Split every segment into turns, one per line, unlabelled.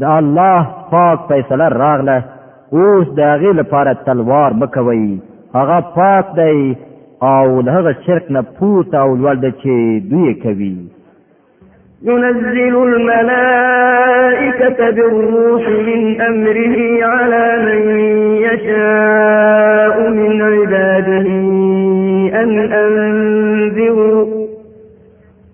د
الله
پاک فیصله راغله اوس د هغې لپاره تلوار مکوئ هغه پاک دی او له هغه شرک نه پورته او لوړ دی چې دوی کوي
ينزل الملائكة بالروح من أمره على من يشاء من عباده أن
أنزل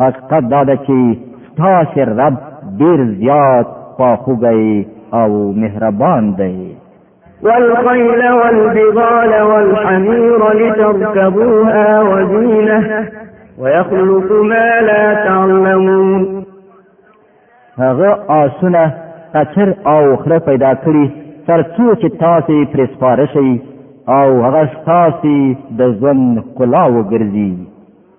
حقیقت دا ده چې ستاسو رب ډیر زیات خواخوږی او مهربان دی
والخيل والبغال والحمير لتركبوها وزينه ويخلق ما لا تعلمون
هغه آسونه قچر او خره پیدا کړی تر څو چې تاسو پرې سپاره شئ او هغه تاسو د ژوند کلا وګرځي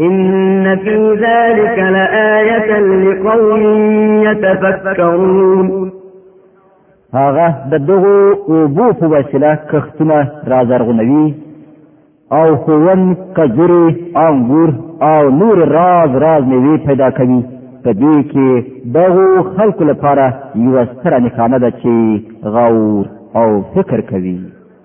إن في ذلك لآية لقوم يتفكرون
هغه د دغو اوبو په وسیله کښتونه رازرغونوي او خوون کجوري انګور او نور راز راز میوې پیدا کوي په دې کې دغو خلکو لپاره یوه ستره نښانه ده چې غور او فکر کوي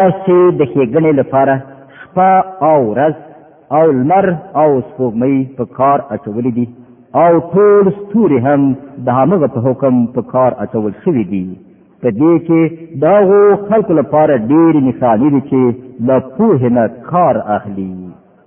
تاسو د ښېګڼې لپاره شپه او ورځ او لمر او سپوږمۍ په کار اچولې دي او ټول ستوري هم د هغه په حکم په کار اچول شوي دي په دې کې دا غو خلکو لپاره ډېر نښانې دي چې له پوهې نه کار اخلي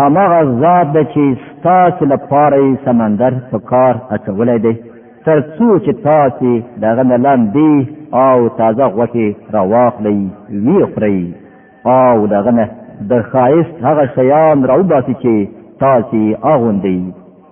همغه ذات د چې ستاسو لپاره یې سمندر په کار اچولی دی تر څو چې تاسو دغه نه لاندې او تازه غوښې راواخلئ ویې خورئ او دغه نه د ښایست هغه شیان راوباسي چې تاسو اغوندئ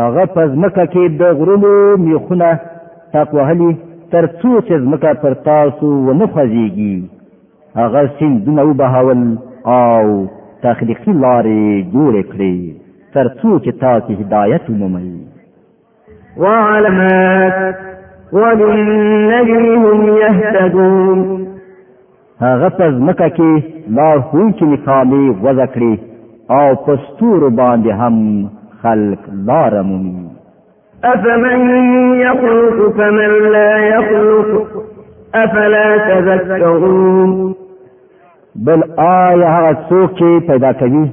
هغه په ځمکه کې د غرونو میخونه تاک وهلي تر څو چې ځمکه پر تاسو ونه خوځېږي هغه سیندونه وبهول او تخلیقي لارې جوړې کړې تر څو چې تاسو هدایت ومومئ
وعلمات وبالنجم هم يهتدون
هغه په ځمکه کې لارښوونکي مثالې وضع کړي او په ستورو باندې هم خلق لار مومي
افمن يخلق كمن لا يخلق افلا تذكرون
بل آیا هغه څوک چې پیدا کوي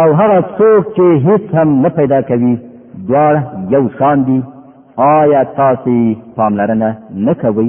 او هغه څوک چې هیڅ هم نه پیدا کوي دواړه یو شان دي آیا تاسو پاملرنه نه کوئ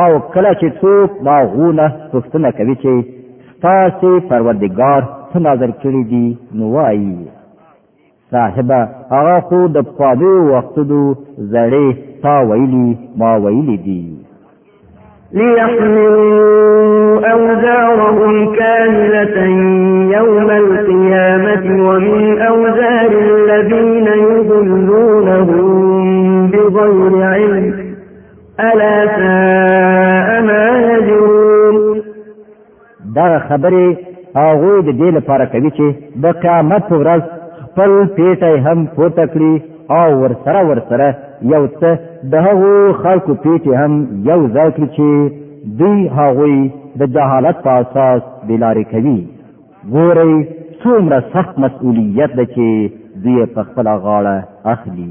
او کله چې څوک دا غونه پوښتنه کوي چې ستاسو پروردگار څه نظر کړی دی نو وایي صاحب هغه خو د پادو وختو زړې تا ویلی ما ویلی دی
ليحملوا أوزارهم كاملة يوم القيامة ومن أوزار الذين يضلونهم بغير علم الا ساء ما يجرون
دا خبره هغه د دې لپاره کوي چې د قیامت پر ورځ خپل پیټه هم پورته کړی او ور سره ور سره یو څه د هغو خلکو پیټه هم یو ځای کړی چې دوی هغه د جهالت په اساس بلاری کوي ګورئ څومره سخت مسؤلیت ده چې دوی په خپل غاړه اخلي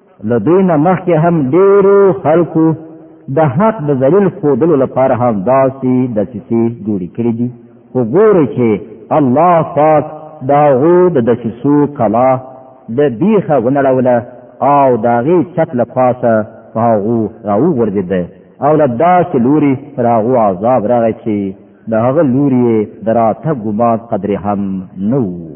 له دوی
نه مخکې هم ډېرو خلکو د حق د ذلیل خودلو لپاره هم داسې دسیسې جوړې کړې دي خو ګورې چې الله پاک د هغو د دسیسو کلا د بیخه ونړوله او د هغې چت له پاسه په هغو راوغورځېده او له داسې لوري پر هغو عذاب راغی چې د هغه لوري
یې د راتګ ګمان قدرې هم نه وو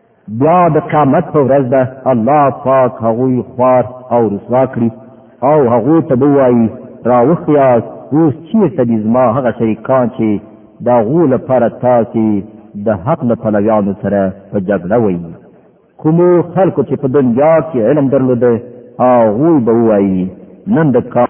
بیا د قیامت په ورځ به الله پاک هغوی خوار او رسوا کړي او هغوی ته به وایي راوښیاست اوس چیرته دي زما هغه شریکان چې د هغو لپاره تاسې د حق له پلویانو سره په جګړه وئ کومو خلکو چې په دنیا کې علم درلوده هغوی به وایي نن د کار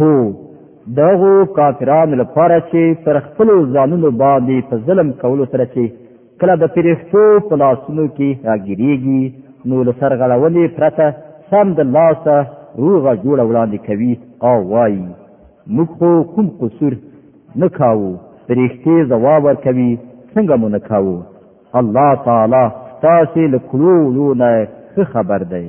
هو دغه کافران لپاره چې پر خپل ځانونو باندې په ظلم کولو سره چې کله د پرښتو په لاسونو کې راګیریږي نو له سرغړونې پرته سم د لاسه روغه جوړه وړاندې کوي او وایي موږ خو کوم قصور نه کاوو پرښتې ځواب ورکوي څنګه مو نه کاوو الله تعالی تاسو له کړو نه خبر دی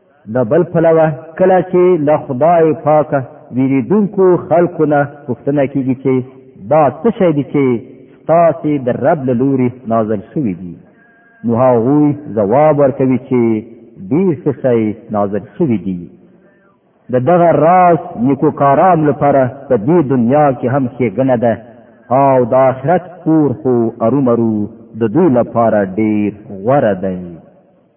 د بل پلوه کله چې له خدای پاکه ویریدونکو خلکو نه پوښتنه کیږي چې دا څه شی دی چې ستاسې د رب له لوري نازل شوي دي نو هغوی ځواب ورکوي چې ډېر څه شی نازل شوي دي د دغه راز نیکوکاران لپاره په دې دنیا کې هم ښېګڼه ده او د آخرت کور خو ارومرو د دوی لپاره ډېر غوره دی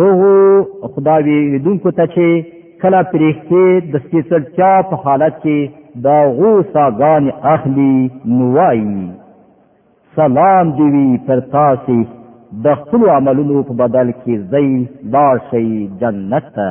هغو خداوی دونکو ته چې کله پرېښتې د سپېڅلتیا په حالت کې د غو ساګان اخلي نوایي سلام دی وی پر تاسو د خپل عملونو په بدل کې زئی لاړ شي جنت ته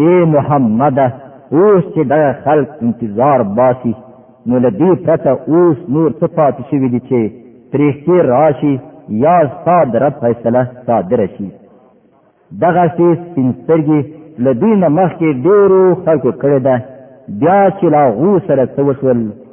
اے محمد اوس چې دا خلک انتظار باسي نو لدی پرته اوس نور څه پاتې شوی دي چې پرېختي راشي یا ستاد رب فیصله صادر شي دغه سي سپینسترګي لدی نه مخکې ډیرو خلکو کړی ده بیا چې لا غو سره څه وشول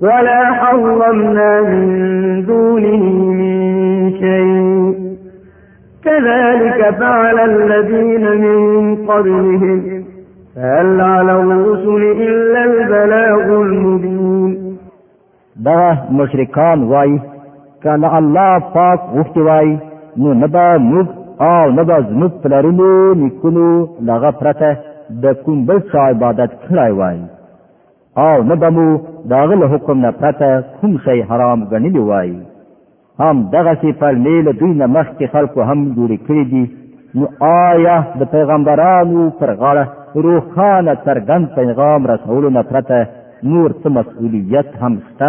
ولا حرمنا من دونه من شيء كذلك فعل الذين من قبلهم فهل على الرسل إلا البلاغ المبين
دا مشرکان وای کله الله پاک وخت وای نو نه به موږ او نه به زموږ پلرونو نیکونو لغه پرته د کوم بل څه عبادت کړای وای او نه به مو د هغه له حکم نه پرته کوم شی حرام ګڼلی وای هم دغسې پلمې له دوی نه مخکې خلکو هم جوړې کړې دي نو آیا د پیغمبرانو پر غاړه روښانه څرګند پیغام رسولو نه پرته نور څه مسؤلیت هم شته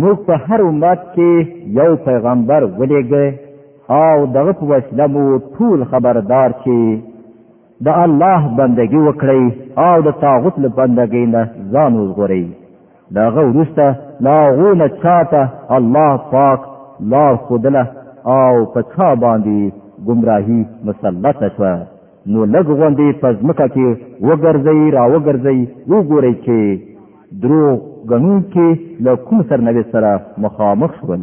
موږ په هر امت کې یو پیغمبر ولېږه او دغه په وسیله مو ټول خبردار چې د الله بندگی وکړئ او د طاغوت له بندګۍ نه ځان وژغورئ د هغه وروسته له هغو نه چاته الله پاک لار ښودله او په چا باندې ګمراهي مسلطه شوه نو لږ غوندې په ځمکه کې وګرځئ راوګرځئ وګورئ چې دروغ ګڼونکي له کوم سرنوشت سره مخامخ شول؟